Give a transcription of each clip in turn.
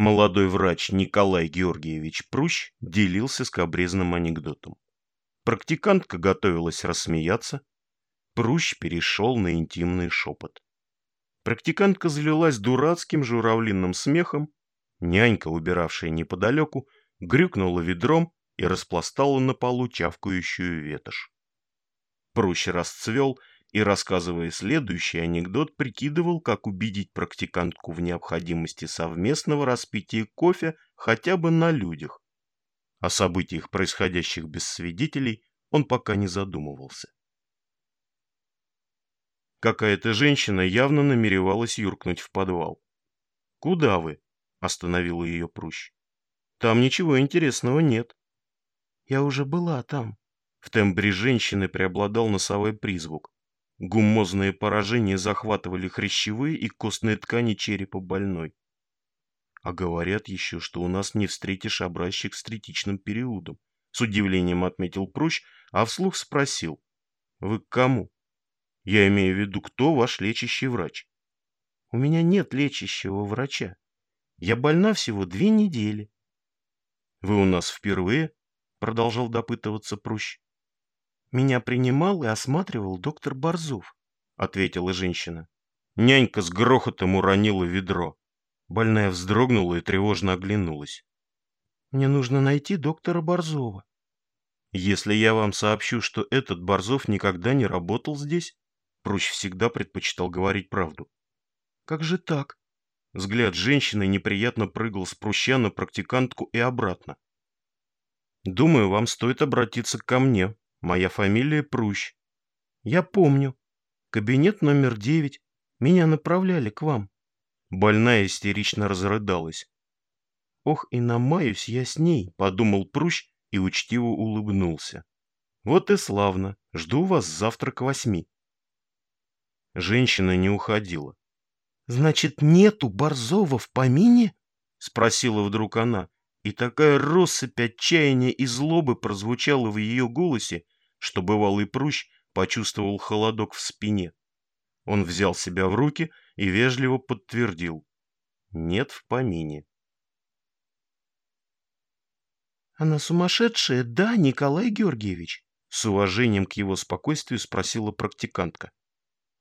Молодой врач Николай Георгиевич Прущ делился скобрезным анекдотом. Практикантка готовилась рассмеяться. Прущ перешел на интимный шепот. Практикантка залилась дурацким журавлиным смехом. Нянька, убиравшая неподалеку, грюкнула ведром и распластала на полу чавкающую ветошь. Прущ расцвел и, рассказывая следующий анекдот, прикидывал, как убедить практикантку в необходимости совместного распития кофе хотя бы на людях. О событиях, происходящих без свидетелей, он пока не задумывался. Какая-то женщина явно намеревалась юркнуть в подвал. «Куда вы?» — остановила ее Прущ. «Там ничего интересного нет». «Я уже была там». В тембре женщины преобладал носовой призвук. Гуммозные поражения захватывали хрящевые и костные ткани черепа больной. А говорят еще, что у нас не встретишь образчик с третичным периодом. С удивлением отметил Прущ, а вслух спросил. Вы к кому? Я имею в виду, кто ваш лечащий врач? У меня нет лечащего врача. Я больна всего две недели. Вы у нас впервые? Продолжал допытываться Прущ. «Меня принимал и осматривал доктор Борзов», — ответила женщина. Нянька с грохотом уронила ведро. Больная вздрогнула и тревожно оглянулась. «Мне нужно найти доктора Борзова». «Если я вам сообщу, что этот Борзов никогда не работал здесь?» Прущ всегда предпочитал говорить правду. «Как же так?» Взгляд женщины неприятно прыгал с пруща на практикантку и обратно. «Думаю, вам стоит обратиться ко мне», Моя фамилия Прущ. Я помню. Кабинет номер девять. Меня направляли к вам. Больная истерично разрыдалась. Ох, и намаюсь я с ней, подумал Прущ и учтиво улыбнулся. Вот и славно. Жду вас завтра к восьми. Женщина не уходила. Значит, нету Борзова в помине? Спросила вдруг она и такая россыпь отчаяния и злобы прозвучала в ее голосе, что бывалый прущ почувствовал холодок в спине. Он взял себя в руки и вежливо подтвердил. Нет в помине. «Она сумасшедшая, да, Николай Георгиевич?» С уважением к его спокойствию спросила практикантка.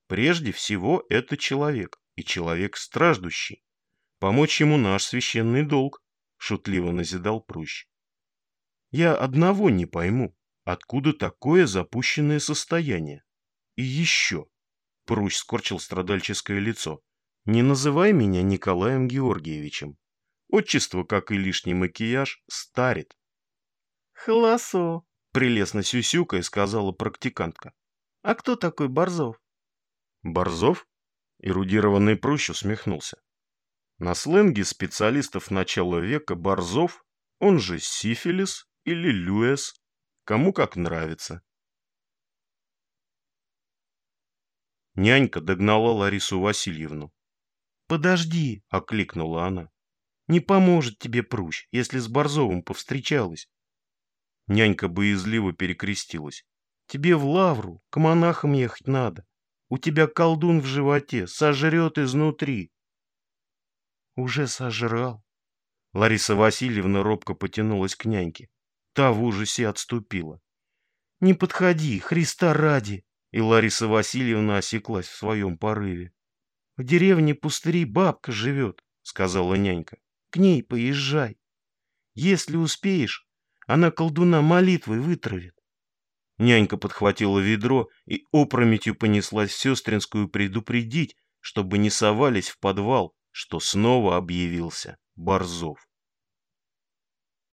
«Прежде всего, это человек, и человек страждущий. Помочь ему наш священный долг шутливо назидал Прущ. Я одного не пойму, откуда такое запущенное состояние. И еще. Прущ скорчил страдальческое лицо. Не называй меня Николаем Георгиевичем. Отчество, как и лишний макияж, старит. Хласо, прелестно сюсюкая сказала практикантка. А кто такой Борзов? Борзов? Эрудированный Прущ усмехнулся. На сленге специалистов начала века борзов, он же сифилис или люэс, кому как нравится. Нянька догнала Ларису Васильевну. «Подожди!» — окликнула она. «Не поможет тебе прущ, если с Борзовым повстречалась». Нянька боязливо перекрестилась. «Тебе в лавру, к монахам ехать надо. У тебя колдун в животе, сожрет изнутри. Уже сожрал. Лариса Васильевна робко потянулась к няньке. Та в ужасе отступила. «Не подходи, Христа ради!» И Лариса Васильевна осеклась в своем порыве. «В деревне пустыри бабка живет», — сказала нянька. «К ней поезжай. Если успеешь, она колдуна молитвой вытравит». Нянька подхватила ведро и опрометью понеслась в сестринскую предупредить, чтобы не совались в подвал, что снова объявился Борзов.